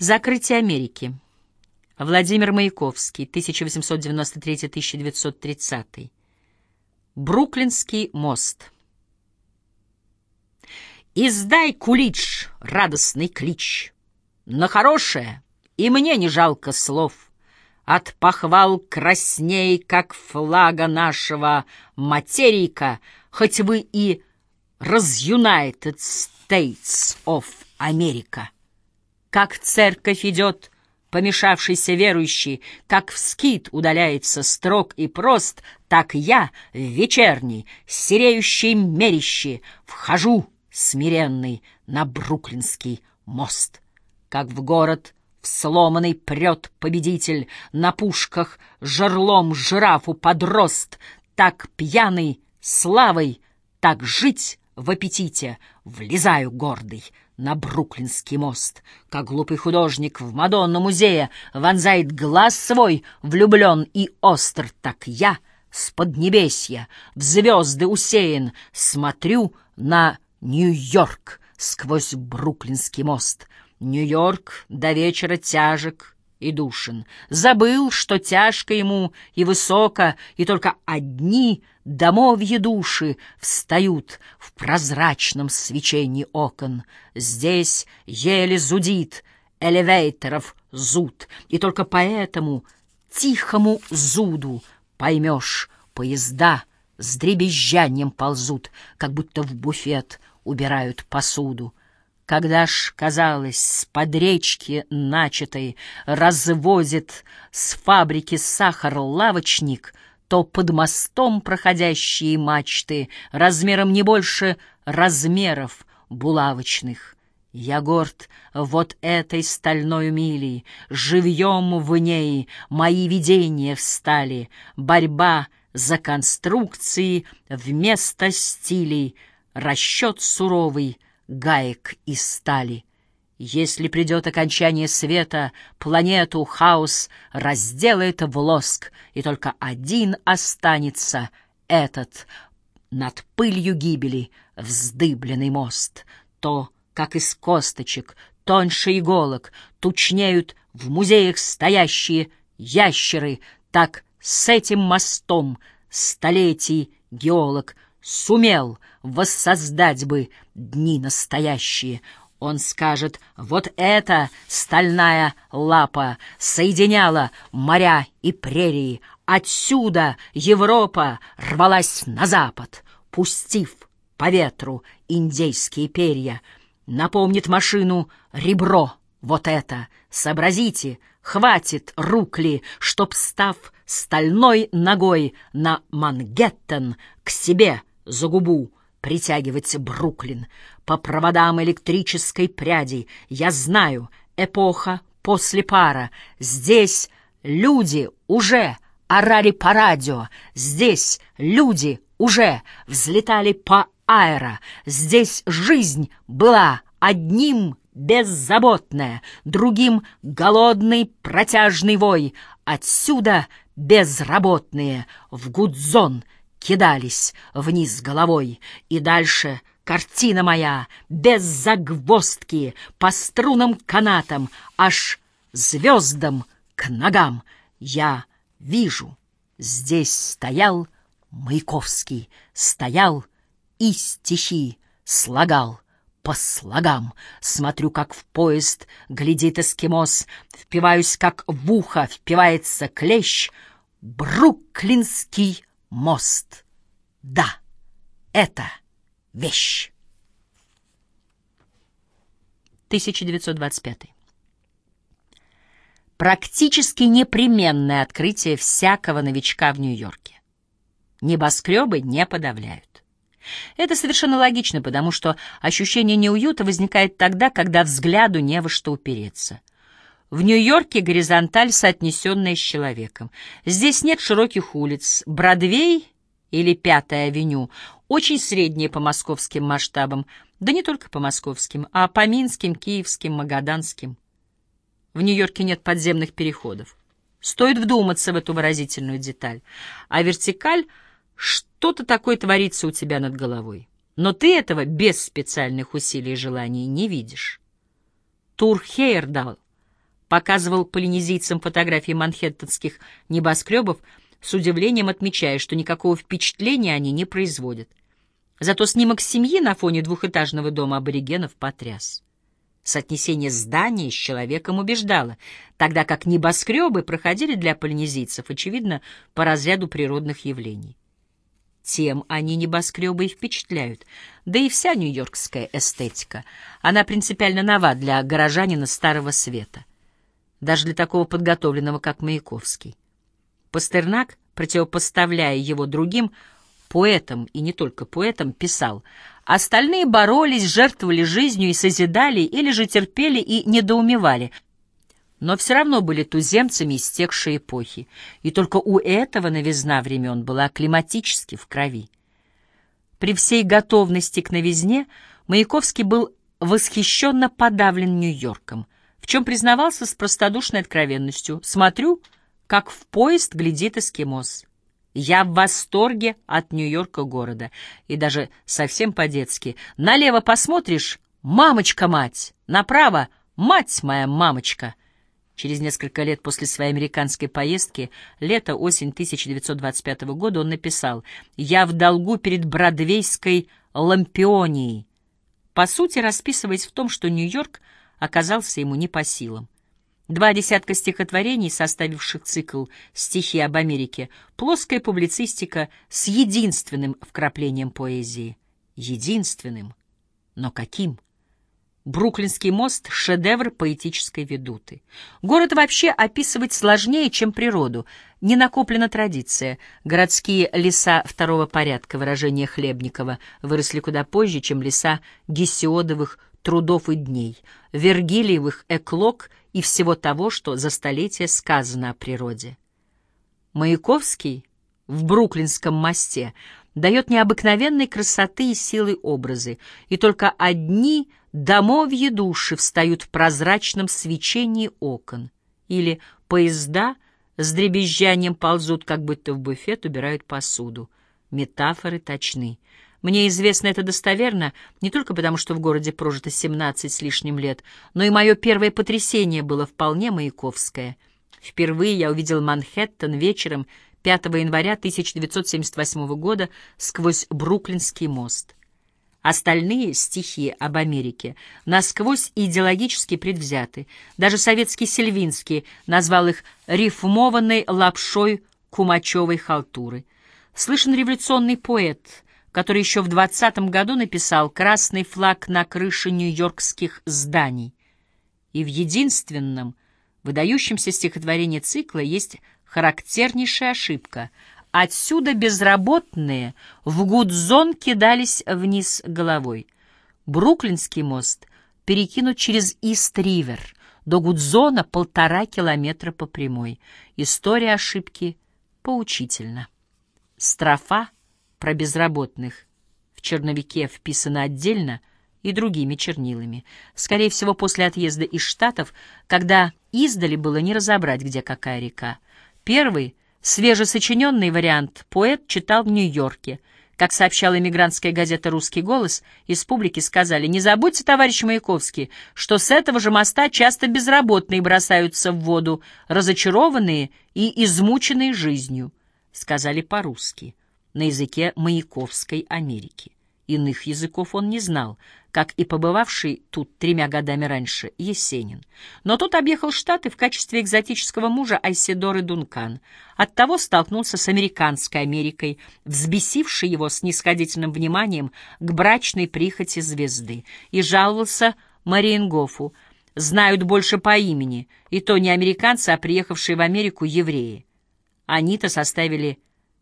Закрытие Америки. Владимир Маяковский, 1893-1930. Бруклинский мост. Издай, кулич, радостный клич. На хорошее и мне не жалко слов. От похвал красней, как флага нашего материка, хоть вы и разюнайтед States of America. Как церковь идет, помешавшийся верующий, Как в скит удаляется строг и прост, Так я в вечерний, сереющий мерище Вхожу смиренный на Бруклинский мост. Как в город в сломанный прет победитель, На пушках жерлом жирафу подрост, Так пьяный славой, так жить в аппетите, Влезаю гордый на Бруклинский мост, как глупый художник в Мадонну музея вонзает глаз свой, влюблен и остр, так я с поднебесья в звезды усеян смотрю на Нью-Йорк сквозь Бруклинский мост. Нью-Йорк до вечера тяжек и душен. Забыл, что тяжко ему и высоко, и только одни домовьи души встают в прозрачном свечении окон. Здесь еле зудит элевейторов зуд, и только поэтому тихому зуду поймешь, поезда с дребезжанием ползут, как будто в буфет убирают посуду. Когда ж, казалось, с подречки начатой развозит с фабрики сахар лавочник, то под мостом проходящие мачты размером не больше размеров булавочных. Я горд вот этой стальной милей, живьем в ней мои видения встали, борьба за конструкции вместо стилей, расчет суровый — гаек из стали. Если придет окончание света, планету хаос разделает в лоск, и только один останется этот над пылью гибели вздыбленный мост. То, как из косточек, тоньше иголок, тучнеют в музеях стоящие ящеры, так с этим мостом столетий геолог сумел воссоздать бы дни настоящие. Он скажет, вот эта стальная лапа соединяла моря и прерии. Отсюда Европа рвалась на запад, пустив по ветру индейские перья. Напомнит машину ребро вот это. Сообразите, хватит рук ли, чтоб, став стальной ногой на Мангеттен к себе за губу, притягивать Бруклин по проводам электрической пряди. Я знаю, эпоха после пара. Здесь люди уже орали по радио. Здесь люди уже взлетали по аэро. Здесь жизнь была одним беззаботная, другим голодный протяжный вой. Отсюда безработные в гудзон — кидались вниз головой, и дальше картина моя, без загвоздки, по струнам канатам, аж звездам к ногам. Я вижу, здесь стоял Маяковский, стоял и стихи слагал по слогам. Смотрю, как в поезд глядит эскимос, впиваюсь, как в ухо впивается клещ, Бруклинский мост. Да, это вещь. 1925. Практически непременное открытие всякого новичка в Нью-Йорке. Небоскребы не подавляют. Это совершенно логично, потому что ощущение неуюта возникает тогда, когда взгляду не во что упереться. В Нью-Йорке горизонталь, соотнесенная с человеком. Здесь нет широких улиц. Бродвей или Пятая авеню очень средние по московским масштабам, да не только по московским, а по минским, киевским, магаданским. В Нью-Йорке нет подземных переходов. Стоит вдуматься в эту выразительную деталь. А вертикаль — что-то такое творится у тебя над головой. Но ты этого без специальных усилий и желаний не видишь. Тур Хейердал — показывал полинезийцам фотографии манхэттенских небоскребов, с удивлением отмечая, что никакого впечатления они не производят. Зато снимок семьи на фоне двухэтажного дома аборигенов потряс. Соотнесение здания с человеком убеждало, тогда как небоскребы проходили для полинезийцев, очевидно, по разряду природных явлений. Тем они небоскребы и впечатляют, да и вся нью-йоркская эстетика. Она принципиально нова для горожанина Старого Света, даже для такого подготовленного, как Маяковский. Пастернак, противопоставляя его другим, поэтам и не только поэтам, писал «Остальные боролись, жертвовали жизнью и созидали, или же терпели и недоумевали, но все равно были туземцами истекшей эпохи, и только у этого новизна времен была климатически в крови. При всей готовности к новизне Маяковский был восхищенно подавлен Нью-Йорком, в чем признавался с простодушной откровенностью «Смотрю, как в поезд глядит эскимос». Я в восторге от Нью-Йорка города. И даже совсем по-детски. Налево посмотришь — мамочка-мать, направо — мать моя мамочка. Через несколько лет после своей американской поездки, лето-осень 1925 года, он написал «Я в долгу перед бродвейской лампионией», по сути расписываясь в том, что Нью-Йорк оказался ему не по силам. Два десятка стихотворений, составивших цикл «Стихи об Америке», плоская публицистика с единственным вкраплением поэзии. Единственным. Но каким? Бруклинский мост — шедевр поэтической ведуты. Город вообще описывать сложнее, чем природу. Не накоплена традиция. Городские леса второго порядка, выражение Хлебникова, выросли куда позже, чем леса Гесиодовых трудов и дней, Вергилиевых эклог и всего того, что за столетия сказано о природе. Маяковский в Бруклинском мосте дает необыкновенной красоты и силы образы, и только одни домовьи души встают в прозрачном свечении окон, или поезда с дребезжанием ползут, как будто в буфет убирают посуду. Метафоры точны. Мне известно это достоверно не только потому, что в городе прожито 17 с лишним лет, но и мое первое потрясение было вполне маяковское. Впервые я увидел Манхэттен вечером 5 января 1978 года сквозь Бруклинский мост. Остальные стихи об Америке насквозь идеологически предвзяты. Даже советский Сельвинский назвал их рифмованной лапшой кумачевой халтуры. Слышен революционный поэт — который еще в двадцатом году написал «Красный флаг на крыше нью-йоркских зданий». И в единственном, выдающемся стихотворении цикла есть характернейшая ошибка. Отсюда безработные в Гудзон кидались вниз головой. Бруклинский мост перекинут через Ист-Ривер. До Гудзона полтора километра по прямой. История ошибки поучительна. Строфа — про безработных в черновике вписано отдельно и другими чернилами. Скорее всего, после отъезда из Штатов, когда издали было не разобрать, где какая река. Первый, свежесочиненный вариант поэт читал в Нью-Йорке. Как сообщала эмигрантская газета «Русский голос», из публики сказали, «Не забудьте, товарищ Маяковский, что с этого же моста часто безработные бросаются в воду, разочарованные и измученные жизнью», — сказали по-русски на языке Маяковской Америки. Иных языков он не знал, как и побывавший тут тремя годами раньше Есенин. Но тот объехал Штаты в качестве экзотического мужа Айседоры Дункан. Оттого столкнулся с американской Америкой, взбесившей его снисходительным вниманием к брачной прихоти звезды, и жаловался Мариенгофу. Знают больше по имени, и то не американцы, а приехавшие в Америку евреи. Они-то составили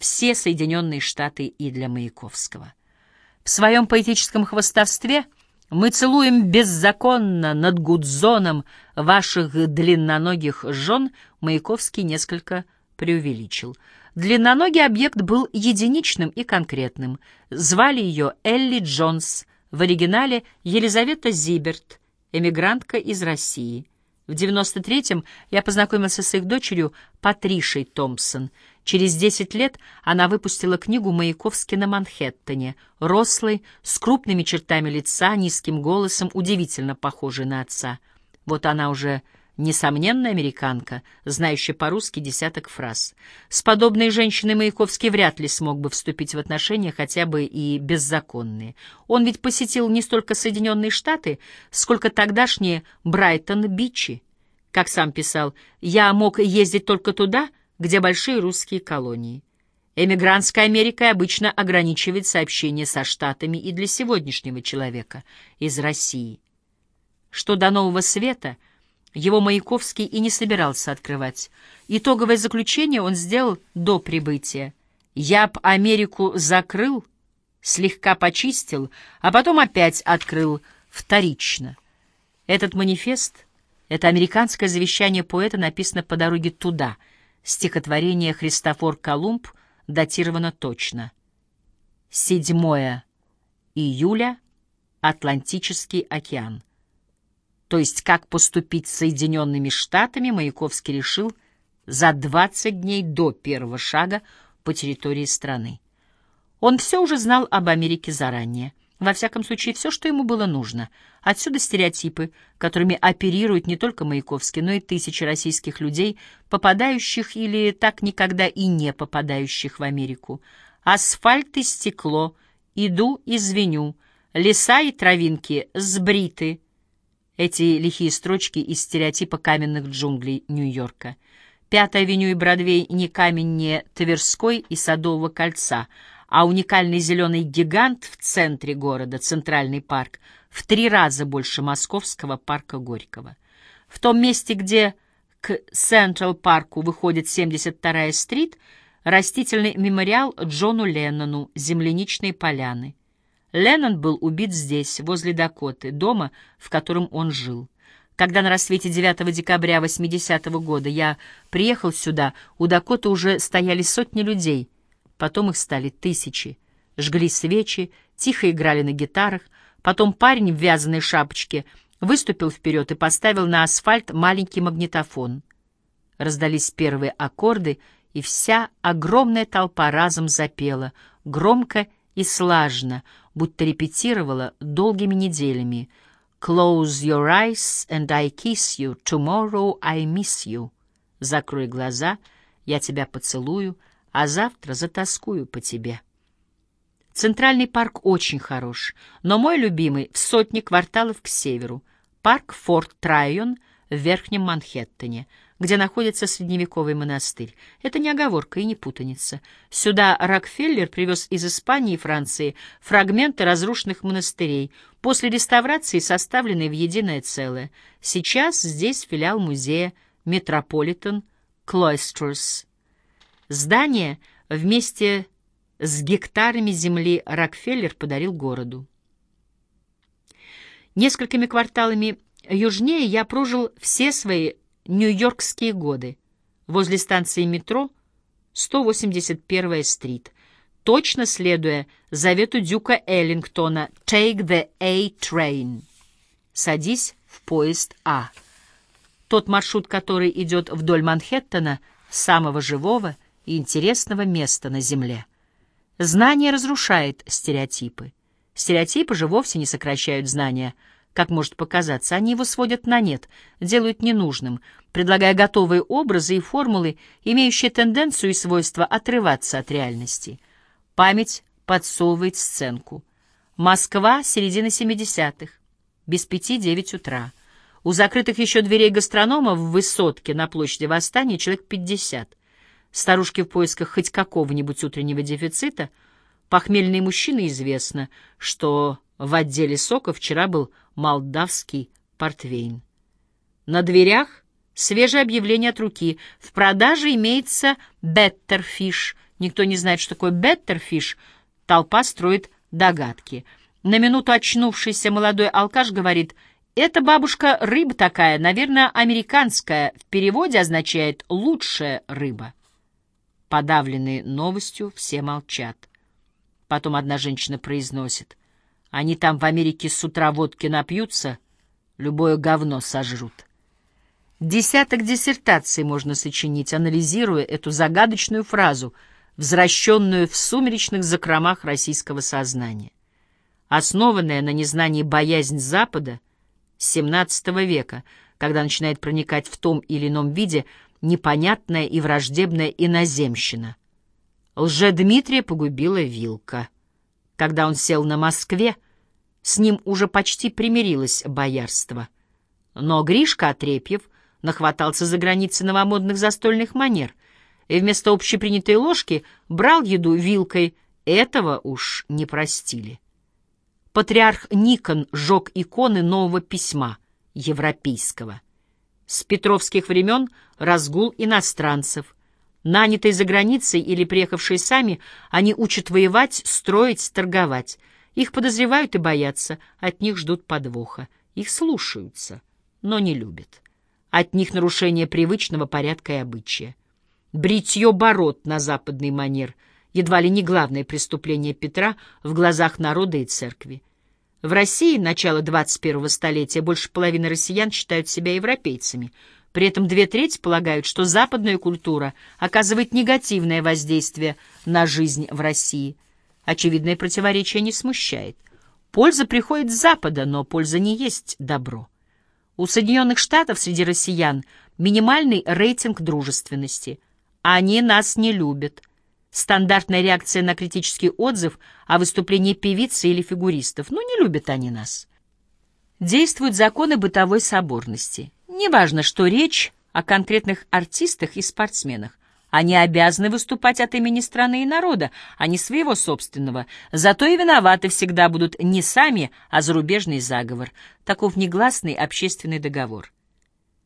все Соединенные Штаты и для Маяковского. В своем поэтическом хвостовстве мы целуем беззаконно над Гудзоном ваших длинноногих жен, Маяковский несколько преувеличил. Длинноногий объект был единичным и конкретным. Звали ее Элли Джонс, в оригинале Елизавета Зиберт, эмигрантка из России. В 93-м я познакомился с их дочерью Патришей Томпсон — Через десять лет она выпустила книгу «Маяковский на Манхэттене», рослый, с крупными чертами лица, низким голосом, удивительно похожий на отца. Вот она уже Несомненно, американка, знающая по-русски десяток фраз. С подобной женщиной Маяковский вряд ли смог бы вступить в отношения, хотя бы и беззаконные. Он ведь посетил не столько Соединенные Штаты, сколько тогдашние Брайтон-Бичи. Как сам писал, «Я мог ездить только туда, где большие русские колонии». Эмигрантская Америка обычно ограничивает сообщения со Штатами и для сегодняшнего человека из России. Что до Нового Света — его Маяковский и не собирался открывать. Итоговое заключение он сделал до прибытия. «Я б Америку закрыл, слегка почистил, а потом опять открыл вторично». Этот манифест, это американское завещание поэта написано по дороге туда. Стихотворение «Христофор Колумб» датировано точно. 7 июля, Атлантический океан. То есть как поступить с Соединенными Штатами, Маяковский решил за 20 дней до первого шага по территории страны. Он все уже знал об Америке заранее. Во всяком случае, все, что ему было нужно. Отсюда стереотипы, которыми оперирует не только Маяковский, но и тысячи российских людей, попадающих или так никогда и не попадающих в Америку. Асфальт и стекло, иду и звеню, леса и травинки сбриты, эти лихие строчки из стереотипа каменных джунглей Нью-Йорка. Пятая авеню и Бродвей не каменнее Тверской и Садового кольца, а уникальный зеленый гигант в центре города, Центральный парк, в три раза больше московского парка Горького. В том месте, где к Централ парку выходит 72-я стрит, растительный мемориал Джону Леннону, земляничные поляны. Леннон был убит здесь, возле Дакоты, дома, в котором он жил. Когда на рассвете 9 декабря 80-го года я приехал сюда, у Дакоты уже стояли сотни людей, потом их стали тысячи. Жгли свечи, тихо играли на гитарах, потом парень в вязаной шапочке выступил вперед и поставил на асфальт маленький магнитофон. Раздались первые аккорды, и вся огромная толпа разом запела, громко и слажно, будто репетировала долгими неделями. «Close your eyes and I kiss you, tomorrow I miss you». «Закрой глаза, я тебя поцелую, а завтра затаскую по тебе». Центральный парк очень хорош, но мой любимый в сотне кварталов к северу. Парк Форт Трайон в Верхнем Манхэттене — где находится средневековый монастырь. Это не оговорка и не путаница. Сюда Рокфеллер привез из Испании и Франции фрагменты разрушенных монастырей, после реставрации составленные в единое целое. Сейчас здесь филиал музея Метрополитен Cloisters. Здание вместе с гектарами земли Рокфеллер подарил городу. Несколькими кварталами южнее я прожил все свои Нью-Йоркские годы. Возле станции метро 181-я стрит. Точно следуя завету Дюка Эллингтона «Take the A-Train» — «Садись в поезд А». Тот маршрут, который идет вдоль Манхэттена, самого живого и интересного места на Земле. Знание разрушает стереотипы. Стереотипы же вовсе не сокращают знания — как может показаться, они его сводят на нет, делают ненужным, предлагая готовые образы и формулы, имеющие тенденцию и свойство отрываться от реальности. Память подсовывает сценку. Москва, середина 70-х, без пяти девять утра. У закрытых еще дверей гастронома в Высотке на площади Восстания человек 50. Старушки в поисках хоть какого-нибудь утреннего дефицита. Похмельные мужчины известно, что в отделе сока вчера был молдавский портвейн. На дверях свежее объявление от руки. В продаже имеется беттерфиш. Никто не знает, что такое беттерфиш. Толпа строит догадки. На минуту очнувшийся молодой алкаш говорит, «Это, бабушка, рыба такая, наверное, американская. В переводе означает «лучшая рыба». Подавленные новостью, все молчат. Потом одна женщина произносит, они там в Америке с утра водки напьются, любое говно сожрут. Десяток диссертаций можно сочинить, анализируя эту загадочную фразу, взращенную в сумеречных закромах российского сознания. Основанная на незнании боязнь Запада XVII века, когда начинает проникать в том или ином виде непонятная и враждебная иноземщина. Лже-Дмитрия погубила вилка. Когда он сел на Москве, с ним уже почти примирилось боярство. Но Гришка Отрепьев нахватался за границы новомодных застольных манер и вместо общепринятой ложки брал еду вилкой. Этого уж не простили. Патриарх Никон сжег иконы нового письма, европейского. С петровских времен разгул иностранцев. Нанятые за границей или приехавшие сами, они учат воевать, строить, торговать. Их подозревают и боятся, от них ждут подвоха. Их слушаются, но не любят. От них нарушение привычного порядка и обычая. Бритье бород на западный манер — едва ли не главное преступление Петра в глазах народа и церкви. В России начала 21-го столетия больше половины россиян считают себя европейцами. При этом две трети полагают, что западная культура оказывает негативное воздействие на жизнь в России. Очевидное противоречие не смущает. Польза приходит с Запада, но польза не есть добро. У Соединенных Штатов среди россиян минимальный рейтинг дружественности. Они нас не любят. Стандартная реакция на критический отзыв о выступлении певицы или фигуристов. Ну, не любят они нас. Действуют законы бытовой соборности. Неважно, что речь о конкретных артистах и спортсменах. Они обязаны выступать от имени страны и народа, а не своего собственного. Зато и виноваты всегда будут не сами, а зарубежный заговор. Таков негласный общественный договор.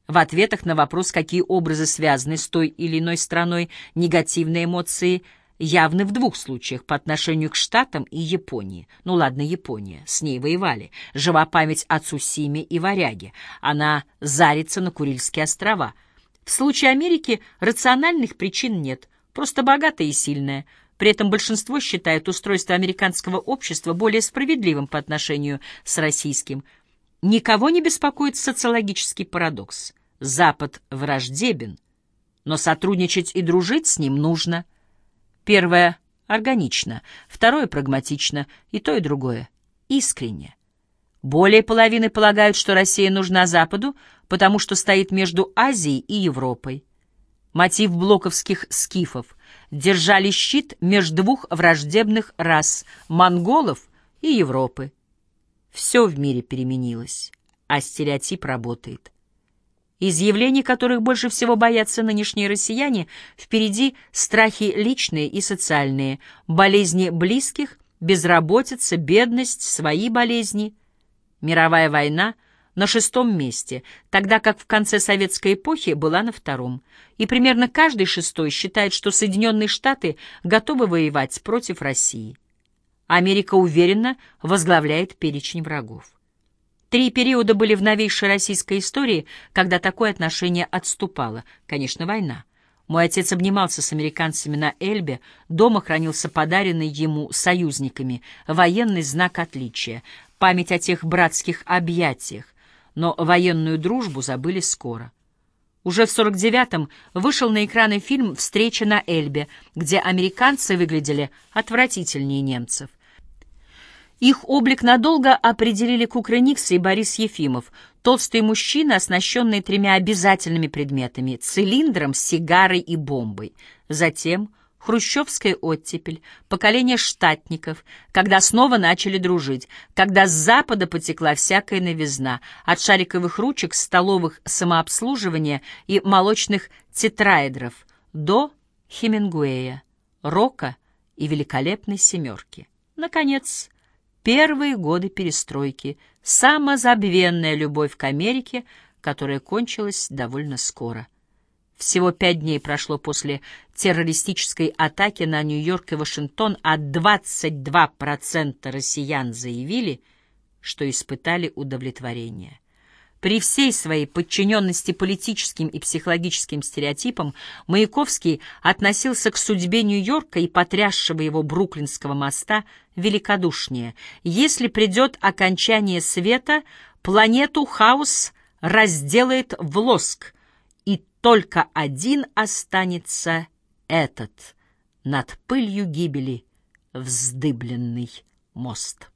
В ответах на вопрос, какие образы связаны с той или иной страной, негативные эмоции явны в двух случаях по отношению к Штатам и Японии. Ну ладно, Япония, с ней воевали. Жива память о Цусиме и Варяге. Она зарится на Курильские острова. В случае Америки рациональных причин нет, просто богатая и сильная. При этом большинство считает устройство американского общества более справедливым по отношению с российским – Никого не беспокоит социологический парадокс. Запад враждебен, но сотрудничать и дружить с ним нужно. Первое — органично, второе — прагматично, и то, и другое — искренне. Более половины полагают, что Россия нужна Западу, потому что стоит между Азией и Европой. Мотив блоковских скифов — держали щит между двух враждебных рас — монголов и Европы. Все в мире переменилось, а стереотип работает. Из явлений, которых больше всего боятся нынешние россияне, впереди страхи личные и социальные, болезни близких, безработица, бедность, свои болезни. Мировая война на шестом месте, тогда как в конце советской эпохи была на втором. И примерно каждый шестой считает, что Соединенные Штаты готовы воевать против России. Америка уверенно возглавляет перечень врагов. Три периода были в новейшей российской истории, когда такое отношение отступало. Конечно, война. Мой отец обнимался с американцами на Эльбе, дома хранился подаренный ему союзниками, военный знак отличия, память о тех братских объятиях, но военную дружбу забыли скоро. Уже в 49-м вышел на экраны фильм «Встреча на Эльбе», где американцы выглядели отвратительнее немцев. Их облик надолго определили Никс и Борис Ефимов, толстые мужчины, оснащенные тремя обязательными предметами — цилиндром, сигарой и бомбой. Затем хрущевская оттепель, поколение штатников, когда снова начали дружить, когда с запада потекла всякая новизна, от шариковых ручек, столовых самообслуживания и молочных тетраэдров до Хемингуэя, Рока и великолепной семерки. Наконец, первые годы перестройки, самозабвенная любовь к Америке, которая кончилась довольно скоро. Всего пять дней прошло после террористической атаки на Нью-Йорк и Вашингтон, а 22% россиян заявили, что испытали удовлетворение. При всей своей подчиненности политическим и психологическим стереотипам Маяковский относился к судьбе Нью-Йорка и потрясшего его Бруклинского моста великодушнее. Если придет окончание света, планету хаос разделает в лоск, только один останется этот над пылью гибели вздыбленный мост.